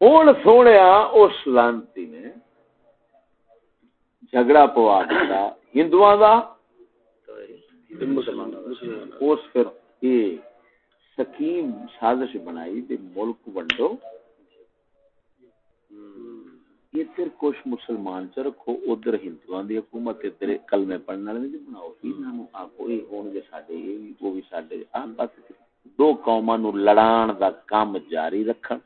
ہوں سونے اس لانتی نے جھگڑا پوا دیتا ہندو اس پھر یہ سکیم سازش بنائی تے ملک ونڈو ادھر کچھ مسلمان چ رکھو ادھر ہندو دی حکومت ادھر کلمے پڑھنے والے بناؤ انہاں آکو یہ ہون گے ساڈے یہ وہ بھی ساڈے بس دو قوماں نو لڑان دا کام جاری رکھن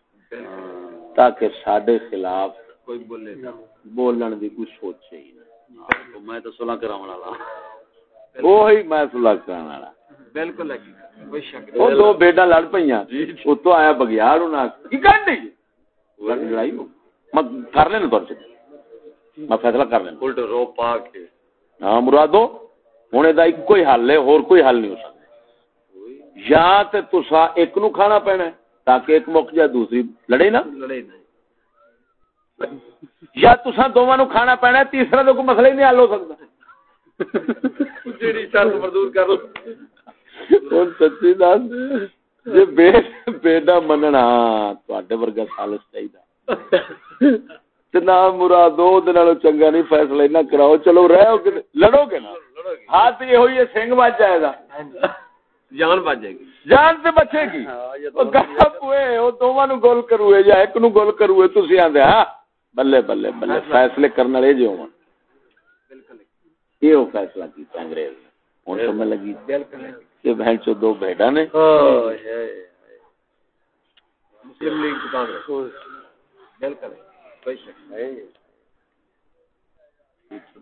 تاکہ ساڈے خلاف کوئی بولے بولن دی کوئی سوچے ہی نہ میں تو صلح کراون والا۔ وہی میں صلح کراون والا۔ بالکل دو بیٹا لڑ پہ اتو آیا بگیار لڑائی میں کر لینا میں فیصلہ کر لینا الٹ رو پا کے۔ ہاں مرادو ایک کوئی حل ہے اور کوئی حل نہیں ہو سکتا۔ یا تے تسا ایک نو کھانا پینا ہے۔ تاکہ ایک مک جائے دوسری لڑے نا؟ یا تسا دونوں نو کھانا پینا تیسرا تو کوئی مسئلہ ہی نہیں حل ہو سکتا۔ جیڑی چل مردور کر لو۔ ہوں سچی دس جی بیٹا مننا تے ورگا سالس چاہیے مرادو چنگا نہیں فیصلہ نہ کراؤ۔ چلو رہو لڑو گے نا ہاتھ یہ ہوئی ہے سنگ بچ جائے گا۔ جان بچ جائے گی جان سے بچے گی دونوں گول کروے یا ایک نو گول کروے تھی آدھے ہاں بلے بلے بلے فیصلے کرنے والے جو ہوں یہ فیصلہ انگریز ہوں سمجھ لگی یہ بہن چو دو بیٹا نے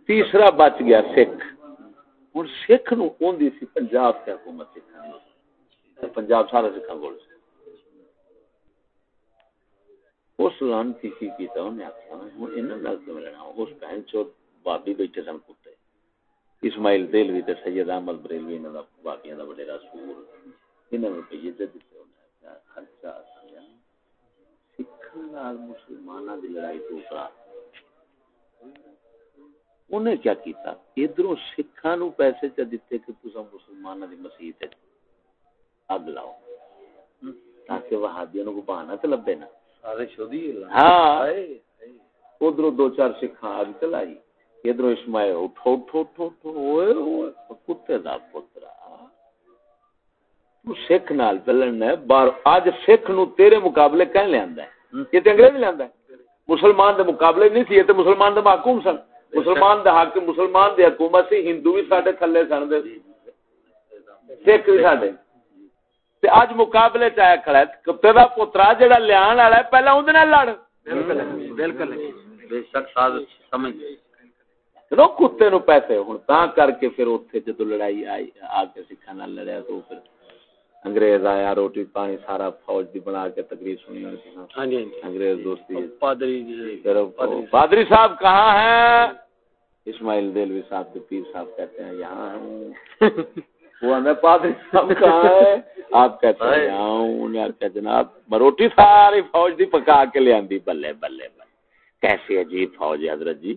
تیسرا بچ گیا سکھ ہوں سکھ نو سی پنجاب سے حکومت سکھا پنجاب سارا سکھا کو اس لانتی کی کیتا انہیں آخیا ہوں انہوں نے ملنا اس بہن چو بابی بیٹھے سن کتے۔ اسماعیل دلوی تے سید احمد بریلوی، انہاں دا واقعہ دا وڈیرا سور۔ انہاں نوں پیے تے دتے انہاں خرچہ سیا سکھاں نال مسلماناں دی لڑائی تو کا انہیں کیا کیتا؟ ادھروں سکھاں نو پیسے چ دتے کہ تساں مسلماناں دی مسجد اگ لاؤ؟ تاکہ وہابیوں کو بہانہ تے لبے نا شودی ہاں۔ ادھر دو چار سکھاں اگ چلائی۔ ادھر اسماعیل اٹھو اٹھو اٹھو اٹھو۔ کتے دا پترا۔ سکھ نال چلن ہے بار اج سکھ نو تیرے مقابلے کہن لے آندا ہے؟ یہ تے انگریز ہے۔ مسلمان دے مقابلے نہیں سی یہ تے مسلمان دے محکوم سن۔ مسلمان دے حاکم مسلمان دے حکومت سی ہندو بھی ساڈے تھلے سن دے سکھ بھی ساڈے۔ تے اج مقابلے چ آیا کھڑا ہے کتے دا پترا جڑا لیان والا ہے پہلا اون دے نال لڑ۔ بالکل بالکل بے شک ساز سمجھ۔ چلو کتے نو پیسے ہوں تا کر کے پھر اتنے جدو لڑائی آئی آ کے سکھا نہ لڑیا تو پھر انگریز آیا روٹی پانی سارا فوج دی بنا کے تقریر سنی ہاں۔ جی، ہاں جی۔ انگریز دوستی پادری پادری صاحب۔ کہاں ہیں؟ اسماعیل دلوی صاحب کے پیر صاحب کہتے ہیں یہاں ہوں۔ وہ ہمیں پادری صاحب کہاں ہے آپ کہتے ہیں یہاں ہوں۔ جناب روٹی ساری فوج دی پکا کے لے آندی۔ بلے بلے بلے۔ کیسی عجیب فوج ہے حضرت جی۔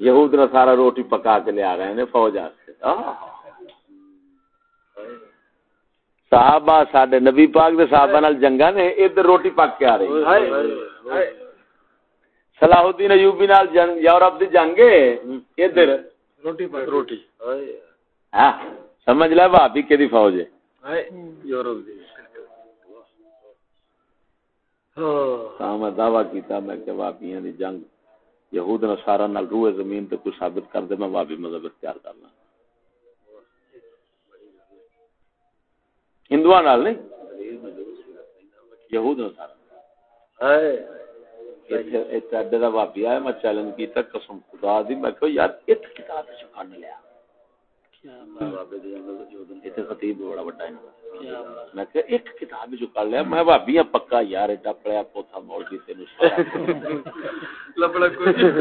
یہود نے سارا روٹی پکا کے لے آ رہے ہیں فوج صحابہ ساڈے نبی پاک دے صحابہ نال جنگا نے ادھر روٹی پک کے آ رہی۔ صلاح الدین ایوبی نال جنگ یورپ دی جنگ ادھر۔ روٹی پک روٹی۔ ہاں سمجھ لے بھابی کے دی فوج ہے۔ یورپ دی۔ ہاں۔ میں دعویٰ کیتا میں کہ واپیاں دی جنگ یہود نصارا نال روح زمین تے کوئی ثابت کر دے میں وابی مذہب اختیار کرنا ہندوؤں نال نہیں؟ یہود ایڈے وابی آیا میں چیلنج کیتا قسم خدا دی میں کہ یار ایک کتاب لیا۔ خطیب بڑا بڑا ہے میں کہ ایک کتاب جو کر لیا میں بھابی پکا یار ایڈا پڑیا پوتھا مولوی تے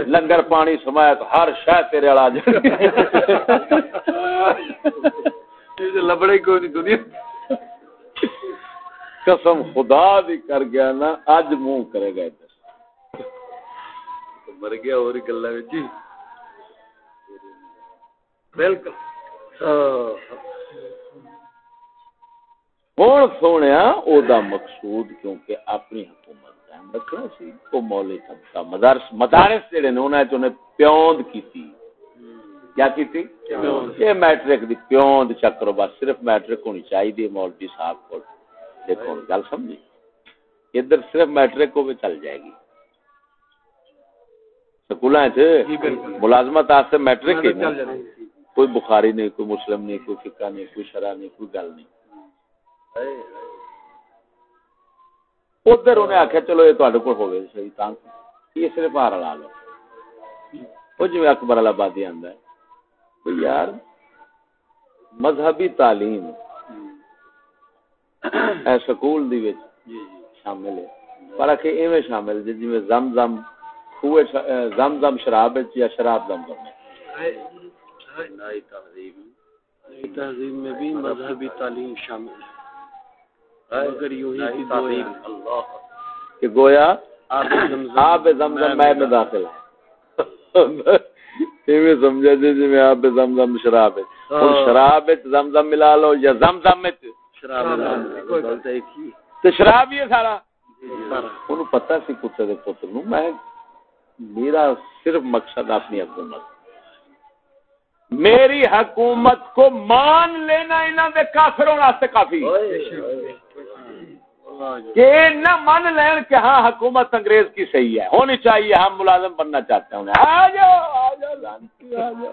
لنگر پانی سمایا تو ہر شہ تیرے والا لبڑے کوئی نہیں دنیا۔ قسم خدا دی کر گیا نا اج منہ کرے گا ادھر۔ مر گیا اور گلا بالکل۔ ہوں سونے او دا مقصود کیونکہ اپنی حکومت قائم رکھنا سی وہ مولی طبقہ مدارس مدارس جڑے نے انہاں چوں نے پیوند کیتی۔ کیا کیتی؟ یہ میٹرک دی پیوند چکرو بس صرف میٹرک ہونی چاہیے مولوی صاحب کو دیکھو گل سمجھی۔ ادھر صرف میٹرک کو بھی چل جائے گی۔ سکول جی، ملازمت میٹرک ہی کوئی بخاری نہیں کوئی مسلم نہیں کوئی فکا نہیں کوئی شرح نہیں کوئی گل نہیں۔ ادھر انہیں آخیا چلو یہ تے کو ہوگی صحیح یہ صرف ہار لا لو وہ جی اکبر آبادی آدھا ہے۔ یار مذہبی تعلیم اے سکول دی وچ جی جی۔ شامل ہے۔ پر کہ ایویں شامل جی جویں زمزم خوہ زمزم شراب وچ یا شراب نئی تہذیب نئی تہذیب میں بھی مذہبی تعلیم شامل ہے۔ یوں ہی گویا اللہ۔ کہ گویا آب زمزم آپ زمزم میں میں داخل ہے ایویں سمجھا جی جی میں آپ زمزم شراب ہے ہن شراب زمزم ملا لو یا زمزم وچ۔ شراب ہی تے شراب ہی ہے سارا۔ پتہ سی کتے دے پتر نو میں میرا صرف مقصد اپنی حکومت۔ میری حکومت کو مان لینا انہوں دے کافروں واسطے کافی۔ کہ نہ مان لین کہ ہاں حکومت انگریز کی صحیح ہے ہونی چاہیے ہم ملازم بننا چاہتے ہیں آ جاؤ آ جاؤ آ جاؤ۔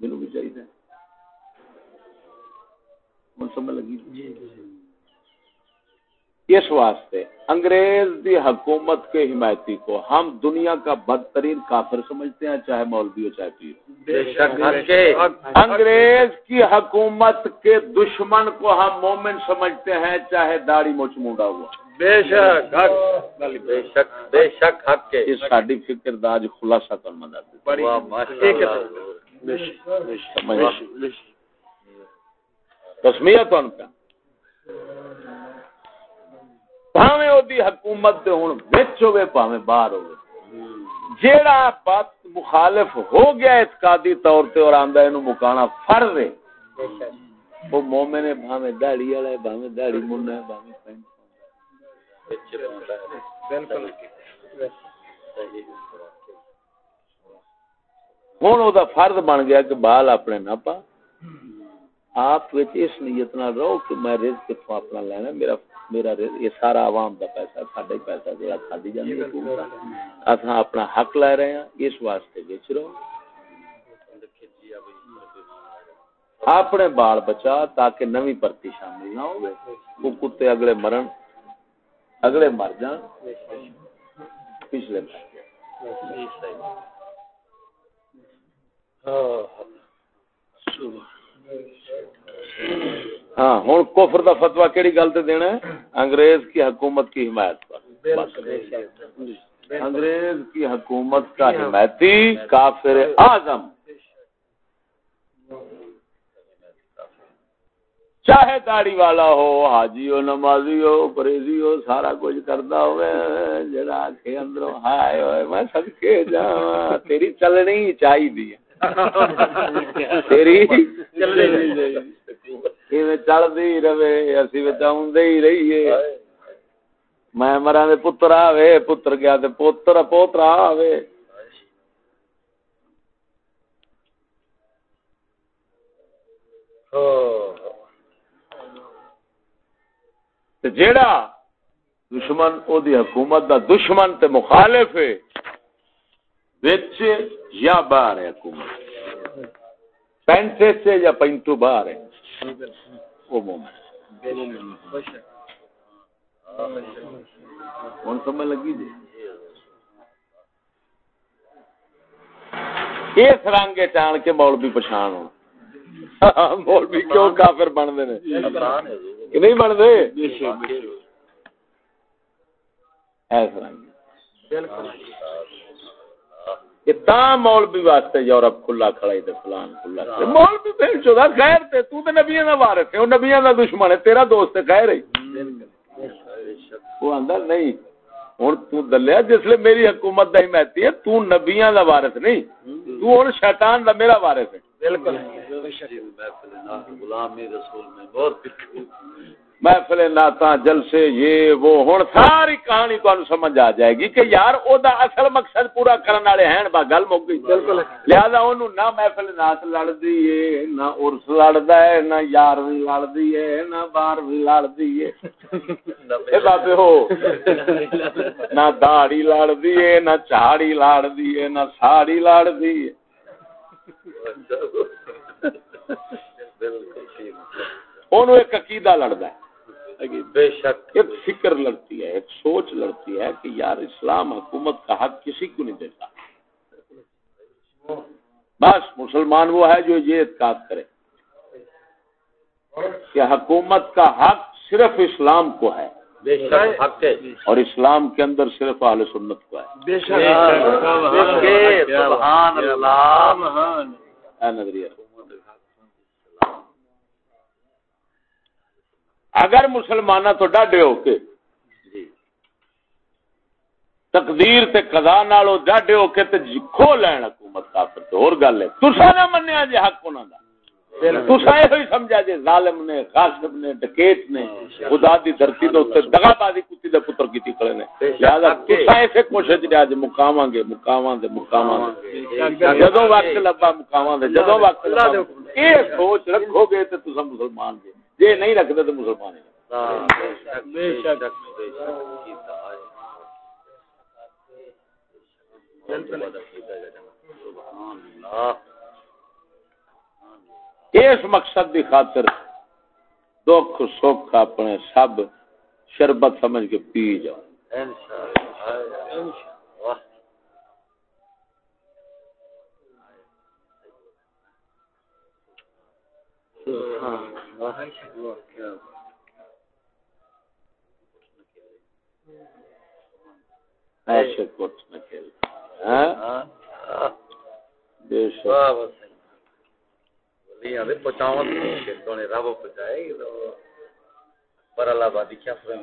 میرے بھی چاہیے۔ سمجھ لگی۔ اس واسطے انگریز دی حکومت کے حمایتی کو ہم دنیا کا بدترین کافر سمجھتے ہیں چاہے مولوی ہو چاہے پیر۔ بے شک انگریز کی حکومت کے دشمن کو ہم مومن سمجھتے ہیں چاہے داڑھی موچ مونڈا ہوا۔ بے شک حق بے شک بے شک حق کے یہ ساری فکر دا اج خلاصہ کر مدد بڑی بے شک۔ بے شک دی حکومت دے باہر ہوے جیڑا بات مخالف ہو گیا اعتقادی طور تے اور آندا اینو مکانا فرض ہے۔ وہ مومن ہے، بھاویں داڑھی والا ہے، بھاویں داڑھی منڈا ہے، بھاویں پینٹ بالکل ہوں او دا فرض آپ اس نیت نہ رہو کہ میں رزق کتوں اپنا لینا، میرا میرا رزق یہ سارا عوام دا پیسہ ساڈا ہی پیسہ جڑا کھادی جاندی ہے، حکومت اساں اپنا حق لے رہے ہیں، اس واسطے وچ رہو۔ اپنے بال بچا تاکہ نوی پرتی شامل نہ ہوئے۔ وہ کتے اگلے مرن، اگلے مر جان۔ پچھلے مر جان۔ ہاں، ہاں۔ ہاں ہوں کفر دا فتوا کیڑی گل تے دینا ہے؟ انگریز کی حکومت کی حمایت پر۔ انگریز کی حکومت کا حمایتی کافر اعظم۔ چاہے داڑی والا ہو، حاجی ہو، نمازی ہو پریزی ہو، سارا کچھ کرتا ہوئے، جڑا کے اندروں، ہائے ہوئے، میں صدقے جاواں، تیری چلنی چاہیے تیری چلتی رہے اسی آدھے ہی رہیے میں مرا دے پتر آوے پتر گیا تے پوتر پوترا آوے جیڑا دشمن او دی حکومت دا دشمن تے مخالف ہے وچ یا باہر ہے حکومت پینٹے سے یا پینٹو باہر ہے وہ مومن سمجھ لگی جی اس رنگ چان کے مولوی پچھان ہو مولوی کیوں کافر بنتے ہیں کہ نہیں بنتے ایس رنگ کہ تا مولوی واسطے یورپ کھلا کھڑا تے فلان کھلا کھڑا۔ مولوی بھیڑ چودا غیر تے، تو تے نبیوں دا وارث ہے، او نبیوں دا دشمن ہے، تیرا دوست ہے خیر ہے۔ وہ آندا، نہیں، ہن تو دلیا، جس لے میری حکومت دا حمایتی ہے، تو نبیوں دا وارث نہیں۔ تو ہن شیطان دا میرا وارث ہے۔ بالکل۔ غلامی رسول میں بہت محفل ناتا جلسے یہ وہ ہن ساری کہانی سمجھ آ جائے گی کہ یار او دا اصل مقصد پورا کرن والے ہیں با گل مک گئی۔ بالکل۔ لہذا نہ محفل نات لڑدی ہے نہ عرس لڑدا ہے نہ یار وی لڑدی ہے نہ بار وی لڑدی ہے۔ اے بابے ہو نہ داڑھی لڑدی ہے نہ چاڑی لڑدی ہے نہ ساڑی لڑدی ہے۔ اونوں ایک عقیدہ لڑدا ہے بے شک ایک فکر لڑتی ہے ایک سوچ لڑتی ہے کہ یار اسلام حکومت کا حق کسی کو نہیں دیتا بس مسلمان وہ ہے جو یہ اعتقاد کرے کہ حکومت کا حق صرف اسلام کو ہے بے شک حق ہے۔ اور اسلام کے اندر صرف اہل سنت کو ہے۔ بے شک سبحان اللہ۔ اے نظریہ۔ اگر مسلمانہ تو ڈاڈے ہو کے تقدیر تے قضا نالو ڈاڈے ہو کے تے جی کھو لین حکومت کافر تے اور گل ہے۔ تسا نہ منیا جے حق انہاں دا۔ تسا یہ ہوئی سمجھا جے ظالم نے غاصب نے ڈکیت نے خدا دی دھرتی دے اوتے دغا بازی کتی دے پتر کیتی کھڑے نے لہذا تسا ایسے کوشش دے اج مقاماں گے مقاماں دے مقاماں دے جدوں وقت لبا مقاماں دے جدوں وقت لبا اے سوچ رکھو گے تے تسا مسلمان جے جے نہیں رکھدے تے مسلمان ہیں بے شک اس مقصد دی خاطر دکھ سکھ اپنے سب شربت سمجھ کے پی جاؤ۔ ایسے کچھ نہ کھیل ہاں؟ بے شک۔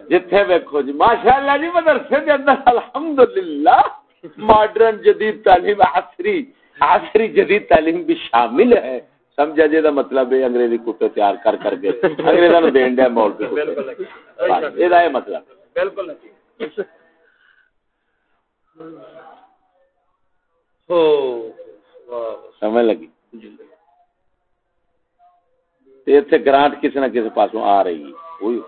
جتھے ویکھو جی ماشاء اللہ جی مدرسے دے اندر الحمدللہ ماڈرن جدید تعلیم عصری عصری جدید تعلیم بھی شامل ہے سمجھا جی دا مطلب ہے انگریزی کتے تیار کر کر کے انگریزاں نو دین دے مول کے بالکل یہ مطلب بالکل سمجھ لگی اتنے گرانٹ کسی نہ کسی پاسوں آ رہی ہے۔ ہوئی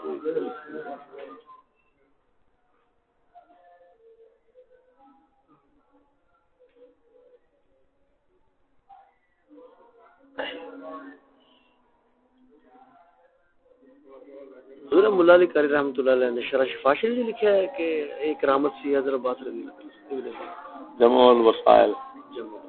مولا علی قاری رحمۃ اللہ علیہ نے شرح لکھا ہے کہ ایک سی حضرت عباس رضی اللہ عنہ۔ جمع الوسائل۔ جمع۔